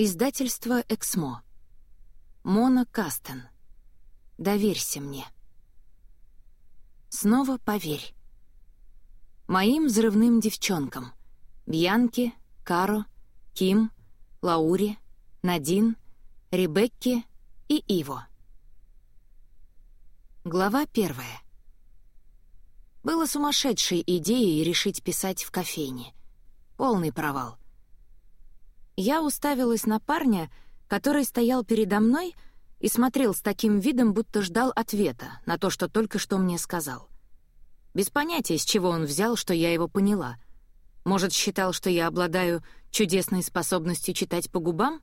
Издательство «Эксмо». Мона Кастен. «Доверься мне». Снова поверь. Моим взрывным девчонкам. Бьянке, Каро, Ким, Лауре, Надин, Ребекке и Иво. Глава первая. Было сумасшедшей идеей решить писать в кофейне. Полный провал. Я уставилась на парня, который стоял передо мной и смотрел с таким видом, будто ждал ответа на то, что только что мне сказал. Без понятия, с чего он взял, что я его поняла. Может, считал, что я обладаю чудесной способностью читать по губам?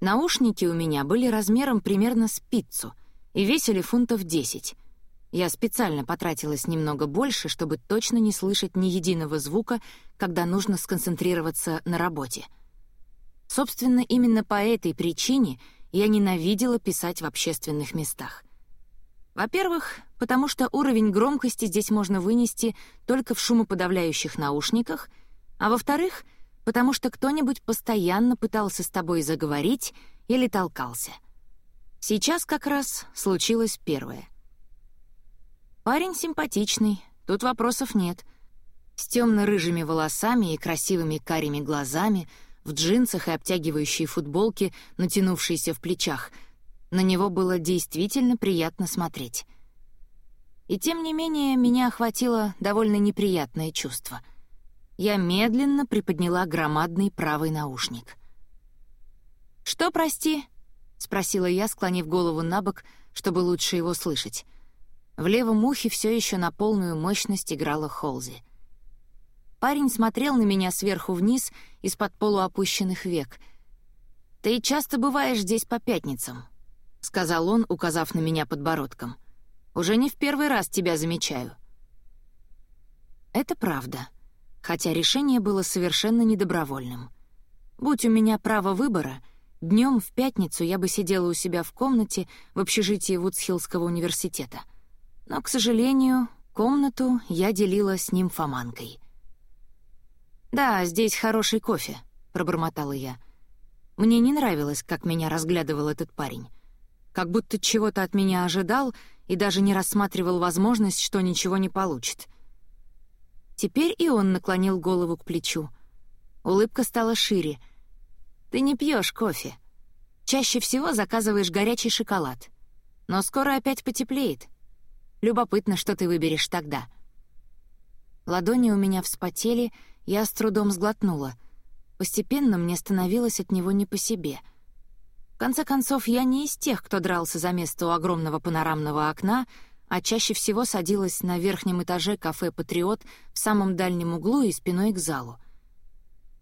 Наушники у меня были размером примерно с пиццу и весили фунтов десять. Я специально потратилась немного больше, чтобы точно не слышать ни единого звука, когда нужно сконцентрироваться на работе. Собственно, именно по этой причине я ненавидела писать в общественных местах. Во-первых, потому что уровень громкости здесь можно вынести только в шумоподавляющих наушниках, а во-вторых, потому что кто-нибудь постоянно пытался с тобой заговорить или толкался. Сейчас как раз случилось первое — Парень симпатичный, тут вопросов нет. С темно-рыжими волосами и красивыми карими глазами, в джинсах и обтягивающей футболке, натянувшейся в плечах. На него было действительно приятно смотреть. И тем не менее меня охватило довольно неприятное чувство. Я медленно приподняла громадный правый наушник. «Что, прости?» — спросила я, склонив голову на бок, чтобы лучше его слышать. В левом ухе все еще на полную мощность играла Холзи. Парень смотрел на меня сверху вниз из-под полуопущенных век. «Ты часто бываешь здесь по пятницам», — сказал он, указав на меня подбородком. «Уже не в первый раз тебя замечаю». Это правда, хотя решение было совершенно недобровольным. Будь у меня право выбора, днем в пятницу я бы сидела у себя в комнате в общежитии Вудсхиллского университета — но, к сожалению, комнату я делила с ним фоманкой. «Да, здесь хороший кофе», — пробормотала я. Мне не нравилось, как меня разглядывал этот парень. Как будто чего-то от меня ожидал и даже не рассматривал возможность, что ничего не получит. Теперь и он наклонил голову к плечу. Улыбка стала шире. «Ты не пьешь кофе. Чаще всего заказываешь горячий шоколад. Но скоро опять потеплеет. Любопытно, что ты выберешь тогда». Ладони у меня вспотели, я с трудом сглотнула. Постепенно мне становилось от него не по себе. В конце концов, я не из тех, кто дрался за место у огромного панорамного окна, а чаще всего садилась на верхнем этаже кафе «Патриот» в самом дальнем углу и спиной к залу.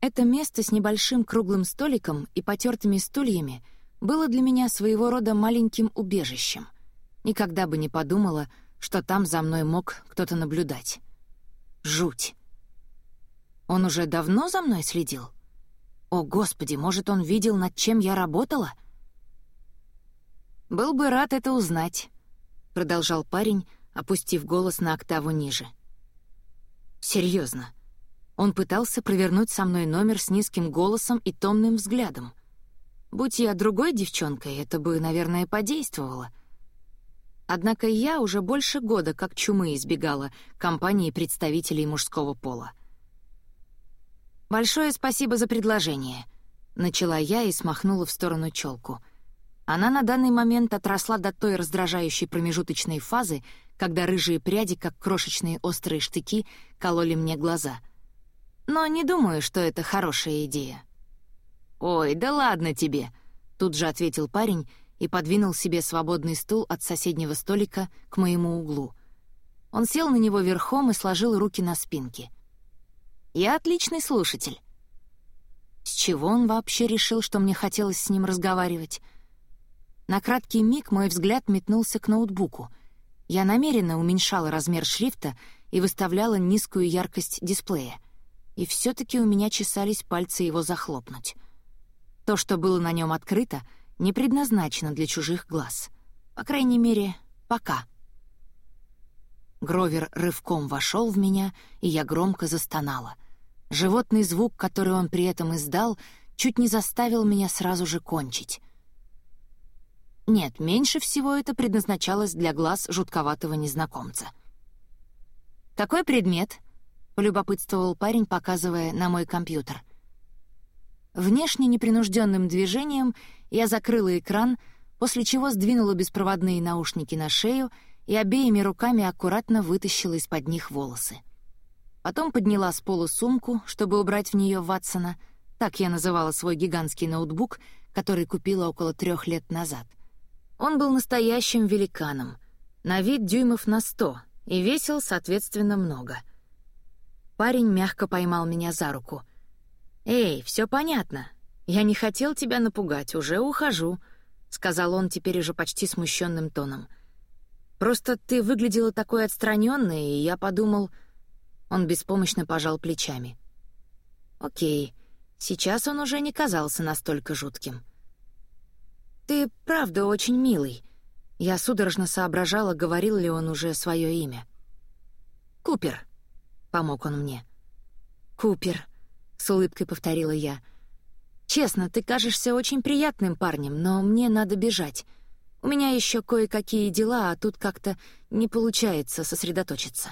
Это место с небольшим круглым столиком и потертыми стульями было для меня своего рода маленьким убежищем. Никогда бы не подумала, что там за мной мог кто-то наблюдать. Жуть. Он уже давно за мной следил? О, Господи, может, он видел, над чем я работала? «Был бы рад это узнать», — продолжал парень, опустив голос на октаву ниже. Серьезно. Он пытался провернуть со мной номер с низким голосом и томным взглядом. Будь я другой девчонкой, это бы, наверное, подействовало — Однако я уже больше года как чумы избегала компании представителей мужского пола. «Большое спасибо за предложение», — начала я и смахнула в сторону челку. Она на данный момент отросла до той раздражающей промежуточной фазы, когда рыжие пряди, как крошечные острые штыки, кололи мне глаза. Но не думаю, что это хорошая идея. «Ой, да ладно тебе», — тут же ответил парень, и подвинул себе свободный стул от соседнего столика к моему углу. Он сел на него верхом и сложил руки на спинке. «Я отличный слушатель». С чего он вообще решил, что мне хотелось с ним разговаривать? На краткий миг мой взгляд метнулся к ноутбуку. Я намеренно уменьшала размер шрифта и выставляла низкую яркость дисплея. И все таки у меня чесались пальцы его захлопнуть. То, что было на нем открыто — не предназначена для чужих глаз. По крайней мере, пока. Гровер рывком вошел в меня, и я громко застонала. Животный звук, который он при этом издал, чуть не заставил меня сразу же кончить. Нет, меньше всего это предназначалось для глаз жутковатого незнакомца. «Какой предмет?» — полюбопытствовал парень, показывая на мой компьютер. Внешне непринужденным движением я закрыла экран, после чего сдвинула беспроводные наушники на шею и обеими руками аккуратно вытащила из-под них волосы. Потом подняла с пола сумку, чтобы убрать в нее Ватсона, так я называла свой гигантский ноутбук, который купила около трех лет назад — он был настоящим великаном, на вид дюймов на сто, и весил, соответственно, много. Парень мягко поймал меня за руку. «Эй, все понятно. Я не хотел тебя напугать, уже ухожу», — сказал он теперь уже почти смущенным тоном. «Просто ты выглядела такой отстраненной, и я подумал...» Он беспомощно пожал плечами. «Окей, сейчас он уже не казался настолько жутким». «Ты правда очень милый». Я судорожно соображала, говорил ли он уже свое имя. «Купер», — помог он мне. «Купер», — с улыбкой повторила я. «Честно, ты кажешься очень приятным парнем, но мне надо бежать. У меня еще кое-какие дела, а тут как-то не получается сосредоточиться».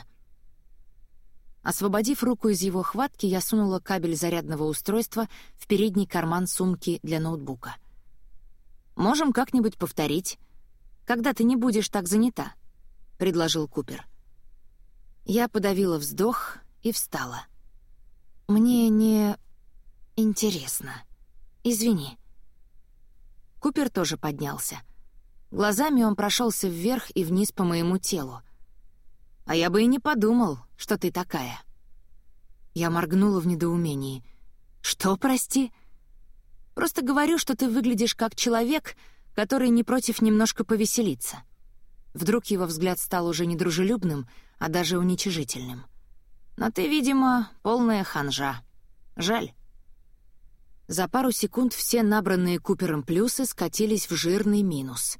Освободив руку из его хватки, я сунула кабель зарядного устройства в передний карман сумки для ноутбука. Можем как-нибудь повторить, когда ты не будешь так занята», — предложил Купер. Я подавила вздох и встала. «Мне не... интересно. Извини». Купер тоже поднялся. Глазами он прошелся вверх и вниз по моему телу. «А я бы и не подумал, что ты такая». Я моргнула в недоумении. «Что, прости?» Просто говорю, что ты выглядишь как человек, который не против немножко повеселиться». Вдруг его взгляд стал уже не дружелюбным, а даже уничижительным. «Но ты, видимо, полная ханжа. Жаль». За пару секунд все набранные Купером плюсы скатились в жирный минус.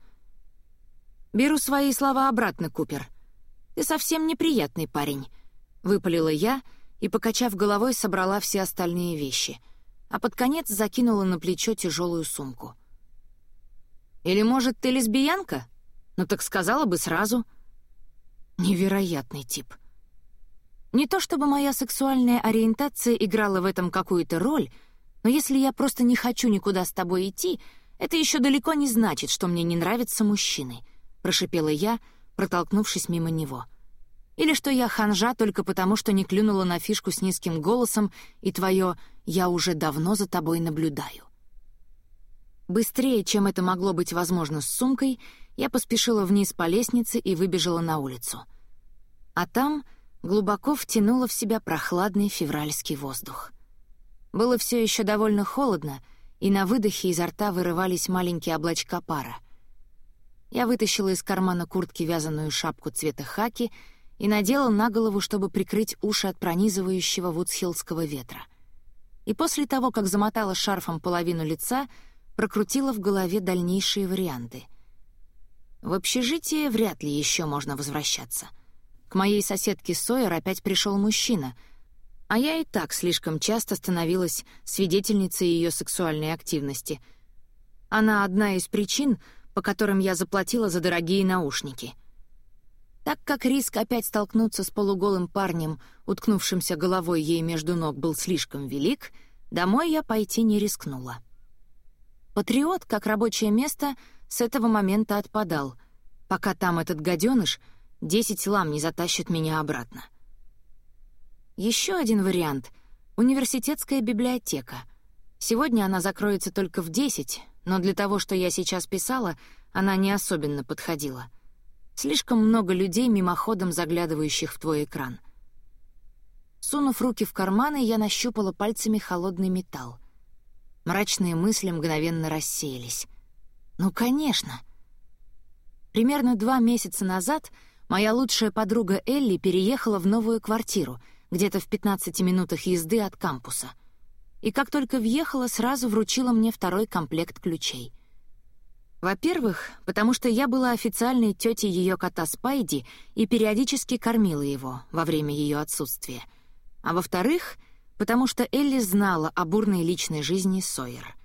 «Беру свои слова обратно, Купер. Ты совсем неприятный парень», — выпалила я и, покачав головой, собрала все остальные вещи — а под конец закинула на плечо тяжелую сумку. «Или, может, ты лесбиянка? Ну так сказала бы сразу». Невероятный тип. Не то чтобы моя сексуальная ориентация играла в этом какую-то роль, но если я просто не хочу никуда с тобой идти, это еще далеко не значит, что мне не нравятся мужчины», — прошипела я, протолкнувшись мимо него. Или что я ханжа только потому, что не клюнула на фишку с низким голосом, и твое «я уже давно за тобой наблюдаю». Быстрее, чем это могло быть возможно с сумкой, я поспешила вниз по лестнице и выбежала на улицу. А там глубоко втянула в себя прохладный февральский воздух. Было все еще довольно холодно, и на выдохе изо рта вырывались маленькие облачка пара. Я вытащила из кармана куртки вязаную шапку цвета хаки — и надела на голову, чтобы прикрыть уши от пронизывающего вудсхиллского ветра. И после того, как замотала шарфом половину лица, прокрутила в голове дальнейшие варианты. В общежитие вряд ли еще можно возвращаться. К моей соседке Сойер опять пришел мужчина, а я и так слишком часто становилась свидетельницей ее сексуальной активности. Она одна из причин, по которым я заплатила за дорогие наушники — так как риск опять столкнуться с полуголым парнем, уткнувшимся головой ей между ног, был слишком велик, домой я пойти не рискнула. Патриот, как рабочее место, с этого момента отпадал, пока там этот гаденыш десять лам не затащит меня обратно. Еще один вариант — университетская библиотека. Сегодня она закроется только в десять, но для того, что я сейчас писала, она не особенно подходила — Слишком много людей, мимоходом заглядывающих в твой экран. Сунув руки в карманы, я нащупала пальцами холодный металл. Мрачные мысли мгновенно рассеялись. «Ну, конечно!» Примерно два месяца назад моя лучшая подруга Элли переехала в новую квартиру, где-то в 15 минутах езды от кампуса. И как только въехала, сразу вручила мне второй комплект ключей — во-первых, потому что я была официальной тетей ее кота Спайди и периодически кормила его во время ее отсутствия. А во-вторых, потому что Элли знала о бурной личной жизни Сойер.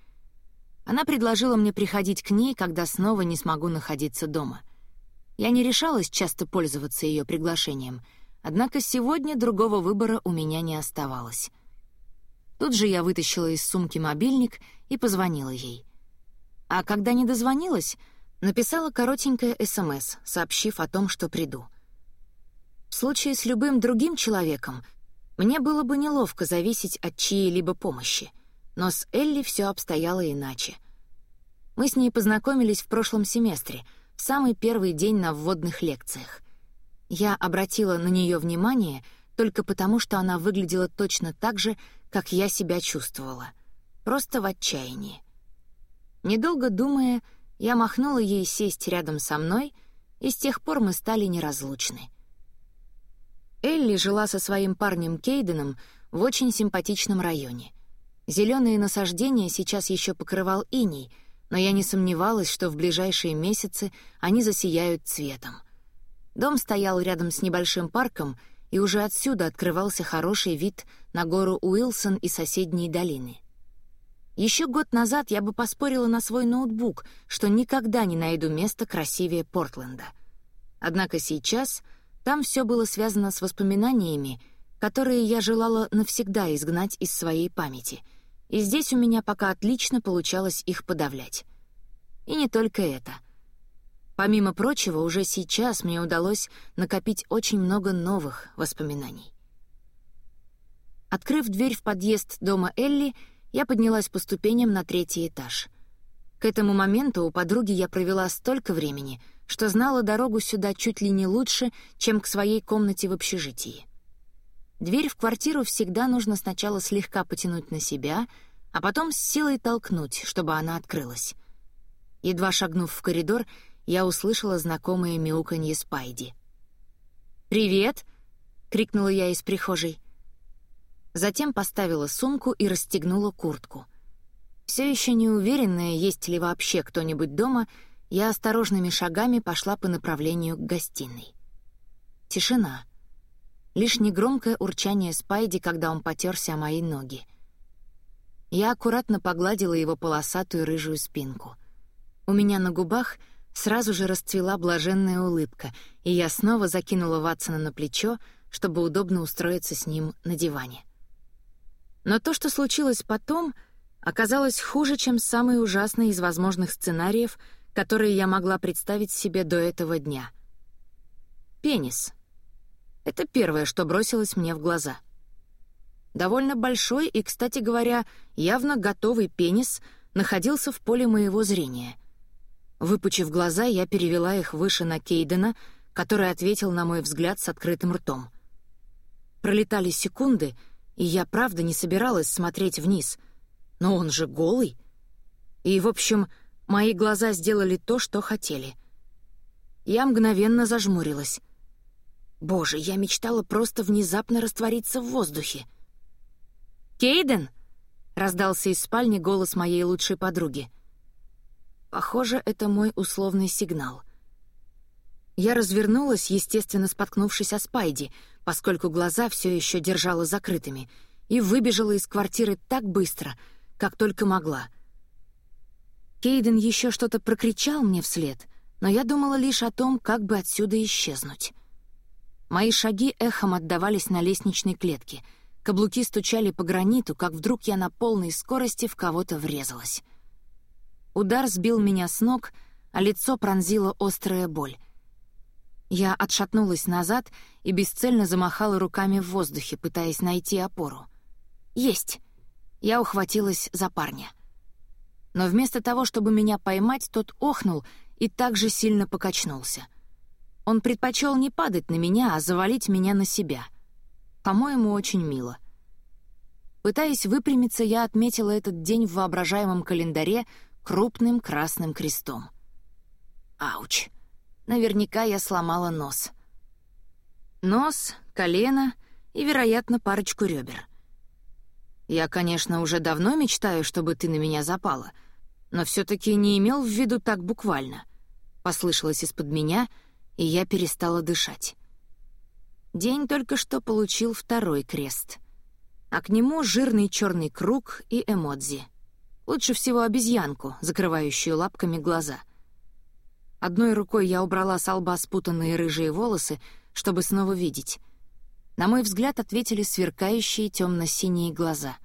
Она предложила мне приходить к ней, когда снова не смогу находиться дома. Я не решалась часто пользоваться ее приглашением, однако сегодня другого выбора у меня не оставалось. Тут же я вытащила из сумки мобильник и позвонила ей. А когда не дозвонилась, написала коротенькое СМС, сообщив о том, что приду. В случае с любым другим человеком мне было бы неловко зависеть от чьей-либо помощи, но с Элли все обстояло иначе. Мы с ней познакомились в прошлом семестре, в самый первый день на вводных лекциях. Я обратила на нее внимание только потому, что она выглядела точно так же, как я себя чувствовала. Просто в отчаянии. Недолго думая, я махнула ей сесть рядом со мной, и с тех пор мы стали неразлучны. Элли жила со своим парнем Кейденом в очень симпатичном районе. Зеленые насаждения сейчас еще покрывал иней, но я не сомневалась, что в ближайшие месяцы они засияют цветом. Дом стоял рядом с небольшим парком, и уже отсюда открывался хороший вид на гору Уилсон и соседние долины. Еще год назад я бы поспорила на свой ноутбук, что никогда не найду место красивее Портленда. Однако сейчас там все было связано с воспоминаниями, которые я желала навсегда изгнать из своей памяти, и здесь у меня пока отлично получалось их подавлять. И не только это — Помимо прочего, уже сейчас мне удалось накопить очень много новых воспоминаний. Открыв дверь в подъезд дома Элли, я поднялась по ступеням на третий этаж. К этому моменту у подруги я провела столько времени, что знала дорогу сюда чуть ли не лучше, чем к своей комнате в общежитии. Дверь в квартиру всегда нужно сначала слегка потянуть на себя, а потом с силой толкнуть, чтобы она открылась. Едва шагнув в коридор, я услышала знакомые мяуканье Спайди. «Привет!» — крикнула я из прихожей. Затем поставила сумку и расстегнула куртку. Все еще не уверенная, есть ли вообще кто-нибудь дома, я осторожными шагами пошла по направлению к гостиной. Тишина. Лишь негромкое урчание Спайди, когда он потерся о мои ноги. Я аккуратно погладила его полосатую рыжую спинку. У меня на губах — Сразу же расцвела блаженная улыбка, и я снова закинула Ватсона на плечо, чтобы удобно устроиться с ним на диване. Но то, что случилось потом, оказалось хуже, чем самый ужасный из возможных сценариев, которые я могла представить себе до этого дня. Пенис. Это первое, что бросилось мне в глаза. Довольно большой и, кстати говоря, явно готовый пенис находился в поле моего зрения — Выпучив глаза, я перевела их выше на Кейдена, который ответил на мой взгляд с открытым ртом. Пролетали секунды, и я правда не собиралась смотреть вниз. Но он же голый. И, в общем, мои глаза сделали то, что хотели. Я мгновенно зажмурилась. Боже, я мечтала просто внезапно раствориться в воздухе. «Кейден!» — раздался из спальни голос моей лучшей подруги — Похоже, это мой условный сигнал. Я развернулась, естественно, споткнувшись о Спайди, поскольку глаза все еще держала закрытыми, и выбежала из квартиры так быстро, как только могла. Кейден еще что-то прокричал мне вслед, но я думала лишь о том, как бы отсюда исчезнуть. Мои шаги эхом отдавались на лестничной клетке, каблуки стучали по граниту, как вдруг я на полной скорости в кого-то врезалась. Удар сбил меня с ног, а лицо пронзила острая боль. Я отшатнулась назад и бесцельно замахала руками в воздухе, пытаясь найти опору. «Есть!» Я ухватилась за парня. Но вместо того, чтобы меня поймать, тот охнул и так же сильно покачнулся. Он предпочел не падать на меня, а завалить меня на себя. По-моему, очень мило. Пытаясь выпрямиться, я отметила этот день в воображаемом календаре — крупным красным крестом. Ауч. Наверняка я сломала нос. Нос, колено и, вероятно, парочку ребер. Я, конечно, уже давно мечтаю, чтобы ты на меня запала, но все таки не имел в виду так буквально. Послышалось из-под меня, и я перестала дышать. День только что получил второй крест. а к нему жирный черный круг и эмодзи. Лучше всего обезьянку, закрывающую лапками глаза. Одной рукой я убрала с лба спутанные рыжие волосы, чтобы снова видеть. На мой взгляд ответили сверкающие темно-синие глаза.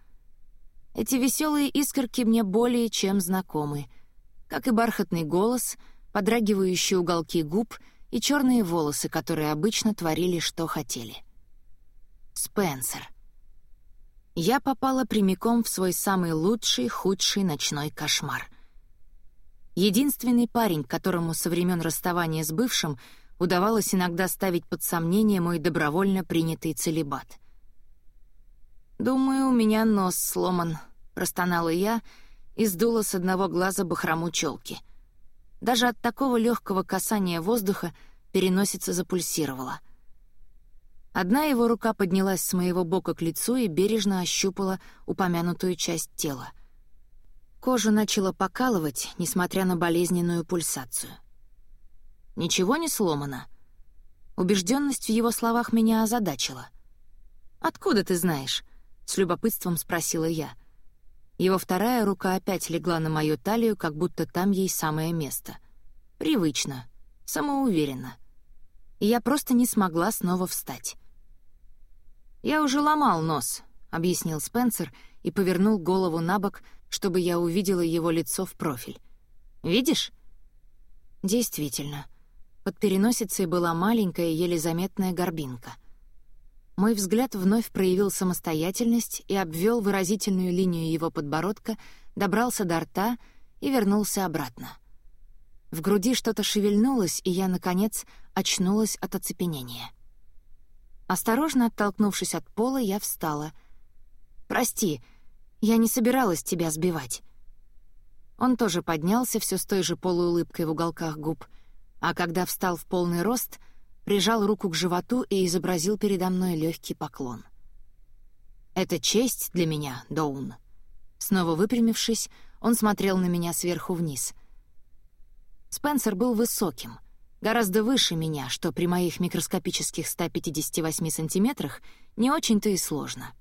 Эти веселые искорки мне более чем знакомы, как и бархатный голос, подрагивающие уголки губ и черные волосы, которые обычно творили, что хотели. Спенсер. Я попала прямиком в свой самый лучший, худший ночной кошмар. Единственный парень, которому со времен расставания с бывшим удавалось иногда ставить под сомнение мой добровольно принятый целебат. «Думаю, у меня нос сломан», — простонала я и сдула с одного глаза бахрому челки. Даже от такого легкого касания воздуха переносица запульсировала — Одна его рука поднялась с моего бока к лицу и бережно ощупала упомянутую часть тела. Кожу начала покалывать, несмотря на болезненную пульсацию. «Ничего не сломано?» Убежденность в его словах меня озадачила. «Откуда ты знаешь?» — с любопытством спросила я. Его вторая рука опять легла на мою талию, как будто там ей самое место. Привычно, самоуверенно. И я просто не смогла снова встать. «Я уже ломал нос», — объяснил Спенсер и повернул голову на бок, чтобы я увидела его лицо в профиль. «Видишь?» Действительно. Под переносицей была маленькая, еле заметная горбинка. Мой взгляд вновь проявил самостоятельность и обвел выразительную линию его подбородка, добрался до рта и вернулся обратно. В груди что-то шевельнулось, и я, наконец, очнулась от оцепенения. Осторожно оттолкнувшись от пола, я встала. «Прости, я не собиралась тебя сбивать». Он тоже поднялся все с той же полуулыбкой в уголках губ, а когда встал в полный рост, прижал руку к животу и изобразил передо мной легкий поклон. «Это честь для меня, Доун». Снова выпрямившись, он смотрел на меня сверху вниз. Спенсер был высоким, гораздо выше меня, что при моих микроскопических 158 сантиметрах не очень-то и сложно.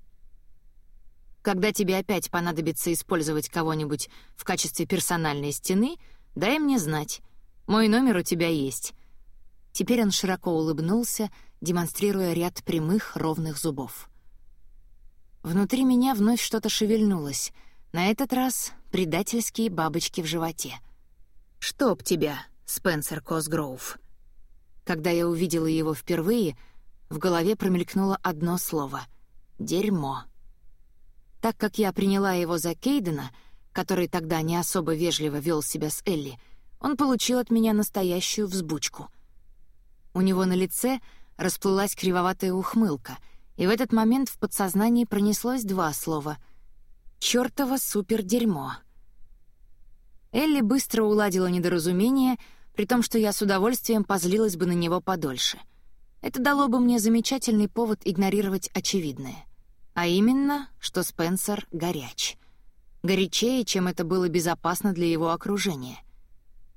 Когда тебе опять понадобится использовать кого-нибудь в качестве персональной стены, дай мне знать. Мой номер у тебя есть. Теперь он широко улыбнулся, демонстрируя ряд прямых, ровных зубов. Внутри меня вновь что-то шевельнулось. На этот раз предательские бабочки в животе. «Чтоб тебя!» Спенсер Косгроув. Когда я увидела его впервые, в голове промелькнуло одно слово — «дерьмо». Так как я приняла его за Кейдена, который тогда не особо вежливо вел себя с Элли, он получил от меня настоящую взбучку. У него на лице расплылась кривоватая ухмылка, и в этот момент в подсознании пронеслось два слова — «чёртово супердерьмо». Элли быстро уладила недоразумение, при том, что я с удовольствием позлилась бы на него подольше. Это дало бы мне замечательный повод игнорировать очевидное. А именно, что Спенсер горяч. Горячее, чем это было безопасно для его окружения.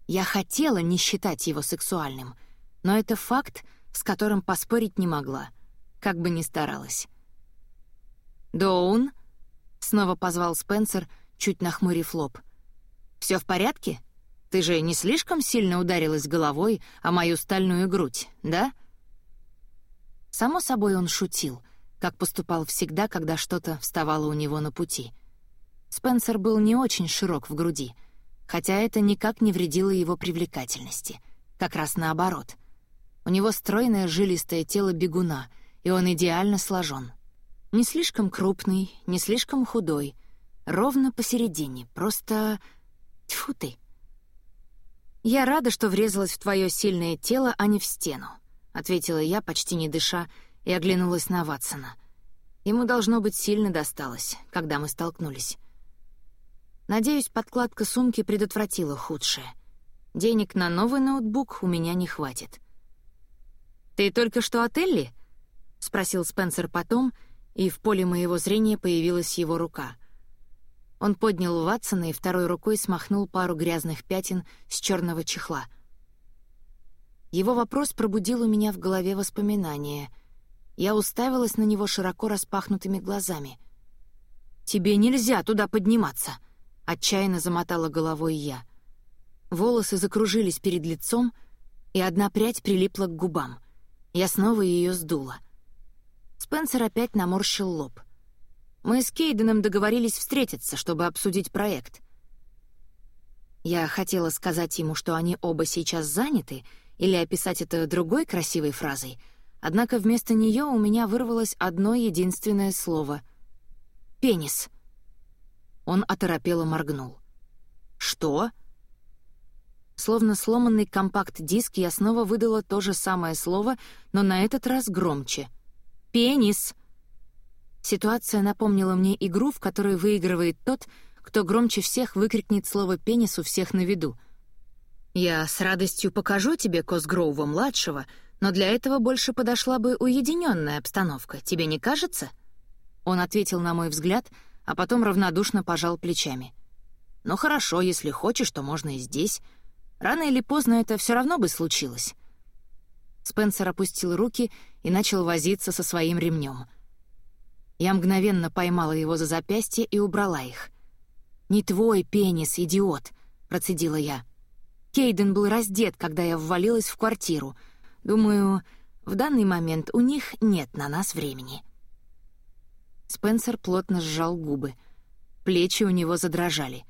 Я хотела не считать его сексуальным, но это факт, с которым поспорить не могла, как бы ни старалась. «Доун?» — снова позвал Спенсер, чуть нахмурив лоб. Все в порядке? Ты же не слишком сильно ударилась головой о мою стальную грудь, да?» Само собой он шутил, как поступал всегда, когда что-то вставало у него на пути. Спенсер был не очень широк в груди, хотя это никак не вредило его привлекательности. Как раз наоборот. У него стройное жилистое тело бегуна, и он идеально сложен. Не слишком крупный, не слишком худой, ровно посередине, просто Тьфу ты. «Я рада, что врезалась в твое сильное тело, а не в стену», — ответила я, почти не дыша, и оглянулась на Ватсона. Ему, должно быть, сильно досталось, когда мы столкнулись. Надеюсь, подкладка сумки предотвратила худшее. Денег на новый ноутбук у меня не хватит. «Ты только что от Элли?» — спросил Спенсер потом, и в поле моего зрения появилась его рука — он поднял Ватсона и второй рукой смахнул пару грязных пятен с черного чехла. Его вопрос пробудил у меня в голове воспоминания. Я уставилась на него широко распахнутыми глазами. «Тебе нельзя туда подниматься!» — отчаянно замотала головой я. Волосы закружились перед лицом, и одна прядь прилипла к губам. Я снова ее сдула. Спенсер опять наморщил лоб. Мы с Кейденом договорились встретиться, чтобы обсудить проект. Я хотела сказать ему, что они оба сейчас заняты, или описать это другой красивой фразой, однако вместо нее у меня вырвалось одно единственное слово — «пенис». Он оторопело моргнул. «Что?» Словно сломанный компакт-диск, я снова выдала то же самое слово, но на этот раз громче. «Пенис!» Ситуация напомнила мне игру, в которой выигрывает тот, кто громче всех выкрикнет слово «пенис» у всех на виду. «Я с радостью покажу тебе Косгроува-младшего, но для этого больше подошла бы уединенная обстановка, тебе не кажется?» Он ответил на мой взгляд, а потом равнодушно пожал плечами. «Ну хорошо, если хочешь, то можно и здесь. Рано или поздно это все равно бы случилось. Спенсер опустил руки и начал возиться со своим ремнем. Я мгновенно поймала его за запястье и убрала их. «Не твой пенис, идиот!» — процедила я. Кейден был раздет, когда я ввалилась в квартиру. Думаю, в данный момент у них нет на нас времени. Спенсер плотно сжал губы. Плечи у него задрожали.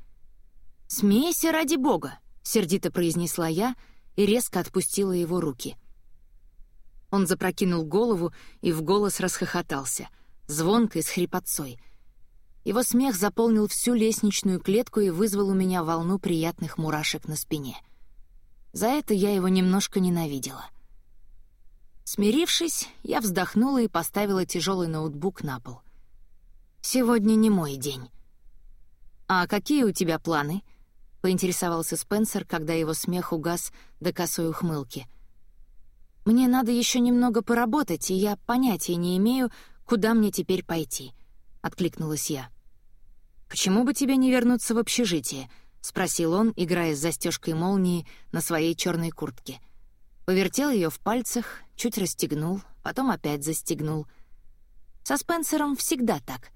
«Смейся ради бога! сердито произнесла я и резко отпустила его руки. Он запрокинул голову и в голос расхохотался, звонко и с хрипотцой. Его смех заполнил всю лестничную клетку и вызвал у меня волну приятных мурашек на спине. За это я его немножко ненавидела. Смирившись, я вздохнула и поставила тяжелый ноутбук на пол. «Сегодня не мой день». «А какие у тебя планы?» поинтересовался Спенсер, когда его смех угас до косой ухмылки. «Мне надо еще немного поработать, и я понятия не имею, куда мне теперь пойти», — откликнулась я. «Почему бы тебе не вернуться в общежитие?» — спросил он, играя с застежкой молнии на своей черной куртке. Повертел ее в пальцах, чуть расстегнул, потом опять застегнул. Со Спенсером всегда так.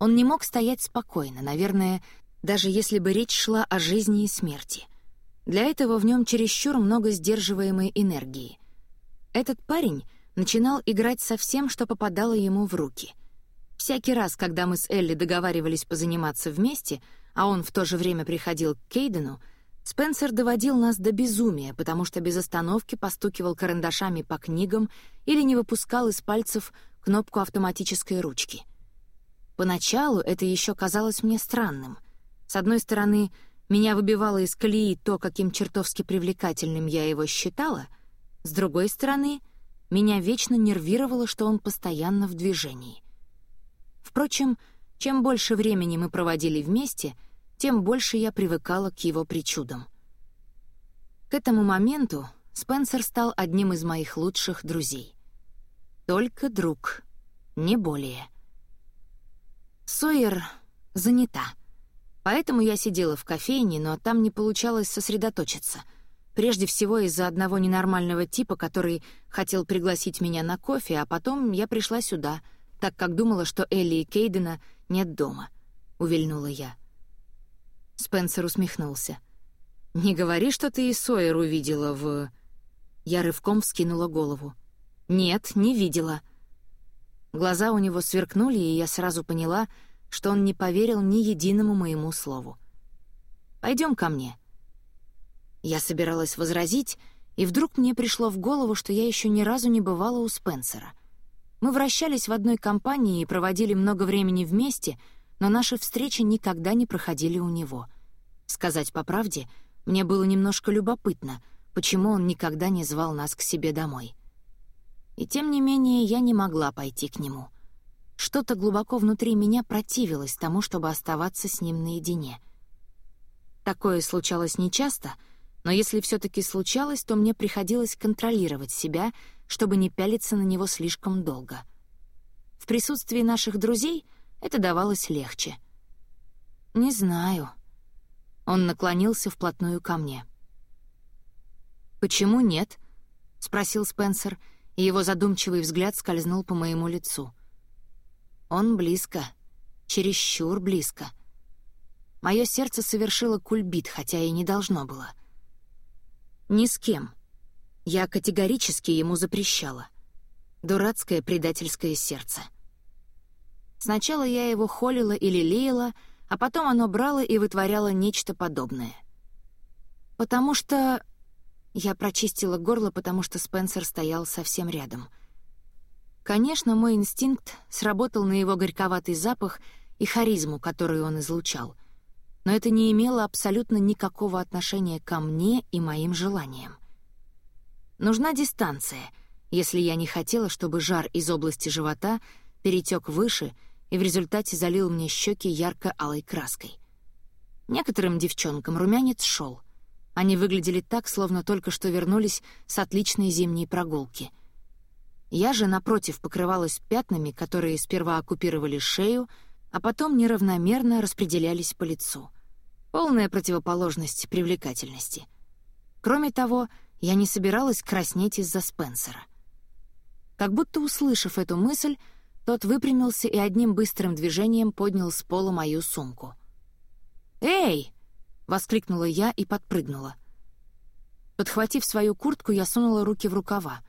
Он не мог стоять спокойно, наверное, даже если бы речь шла о жизни и смерти. Для этого в нем чересчур много сдерживаемой энергии. Этот парень начинал играть со всем, что попадало ему в руки. Всякий раз, когда мы с Элли договаривались позаниматься вместе, а он в то же время приходил к Кейдену, Спенсер доводил нас до безумия, потому что без остановки постукивал карандашами по книгам или не выпускал из пальцев кнопку автоматической ручки. Поначалу это еще казалось мне странным, с одной стороны, меня выбивало из колеи то, каким чертовски привлекательным я его считала, с другой стороны, меня вечно нервировало, что он постоянно в движении. Впрочем, чем больше времени мы проводили вместе, тем больше я привыкала к его причудам. К этому моменту Спенсер стал одним из моих лучших друзей. Только друг, не более. Сойер занята — Поэтому я сидела в кофейне, но там не получалось сосредоточиться. Прежде всего из-за одного ненормального типа, который хотел пригласить меня на кофе, а потом я пришла сюда, так как думала, что Элли и Кейдена нет дома. Увильнула я. Спенсер усмехнулся. «Не говори, что ты и Сойер увидела в...» Я рывком вскинула голову. «Нет, не видела». Глаза у него сверкнули, и я сразу поняла — что он не поверил ни единому моему слову. Пойдем ко мне». Я собиралась возразить, и вдруг мне пришло в голову, что я еще ни разу не бывала у Спенсера. Мы вращались в одной компании и проводили много времени вместе, но наши встречи никогда не проходили у него. Сказать по правде, мне было немножко любопытно, почему он никогда не звал нас к себе домой. И тем не менее я не могла пойти к нему. Что-то глубоко внутри меня противилось тому, чтобы оставаться с ним наедине. Такое случалось нечасто, но если все таки случалось, то мне приходилось контролировать себя, чтобы не пялиться на него слишком долго. В присутствии наших друзей это давалось легче. «Не знаю». Он наклонился вплотную ко мне. «Почему нет?» — спросил Спенсер, и его задумчивый взгляд скользнул по моему лицу — он близко. чересчур близко. Мое сердце совершило кульбит, хотя и не должно было. Ни с кем. Я категорически ему запрещала. Дурацкое предательское сердце. Сначала я его холила или лелеяла, а потом оно брало и вытворяло нечто подобное. Потому что... Я прочистила горло, потому что Спенсер стоял совсем рядом. Конечно, мой инстинкт сработал на его горьковатый запах и харизму, которую он излучал. Но это не имело абсолютно никакого отношения ко мне и моим желаниям. Нужна дистанция, если я не хотела, чтобы жар из области живота перетек выше и в результате залил мне щеки ярко-алой краской. Некоторым девчонкам румянец шел. Они выглядели так, словно только что вернулись с отличной зимней прогулки. Я же, напротив, покрывалась пятнами, которые сперва оккупировали шею, а потом неравномерно распределялись по лицу. Полная противоположность привлекательности. Кроме того, я не собиралась краснеть из-за Спенсера. Как будто услышав эту мысль, тот выпрямился и одним быстрым движением поднял с пола мою сумку. «Эй!» — воскликнула я и подпрыгнула. Подхватив свою куртку, я сунула руки в рукава,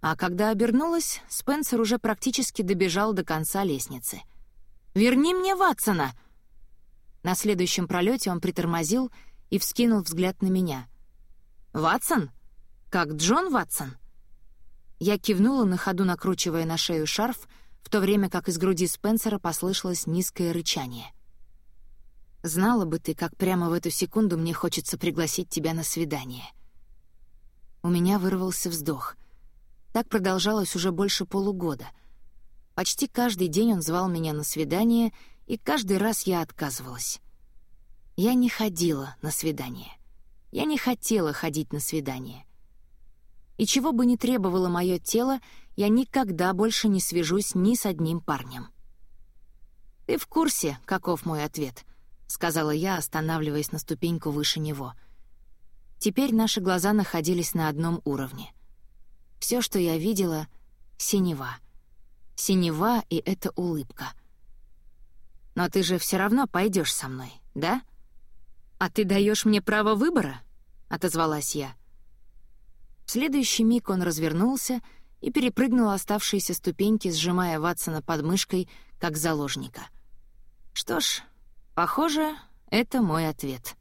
а когда обернулась, Спенсер уже практически добежал до конца лестницы. «Верни мне Ватсона!» На следующем пролете он притормозил и вскинул взгляд на меня. «Ватсон? Как Джон Ватсон?» Я кивнула на ходу, накручивая на шею шарф, в то время как из груди Спенсера послышалось низкое рычание. «Знала бы ты, как прямо в эту секунду мне хочется пригласить тебя на свидание». У меня вырвался вздох. Так продолжалось уже больше полугода. Почти каждый день он звал меня на свидание, и каждый раз я отказывалась. Я не ходила на свидание. Я не хотела ходить на свидание. И чего бы ни требовало мое тело, я никогда больше не свяжусь ни с одним парнем. «Ты в курсе, каков мой ответ?» — сказала я, останавливаясь на ступеньку выше него. Теперь наши глаза находились на одном уровне. Все, что я видела — синева. Синева и эта улыбка. «Но ты же все равно пойдешь со мной, да?» «А ты даешь мне право выбора?» — отозвалась я. В следующий миг он развернулся — и перепрыгнул оставшиеся ступеньки, сжимая Ватсона под мышкой, как заложника. Что ж, похоже, это мой ответ.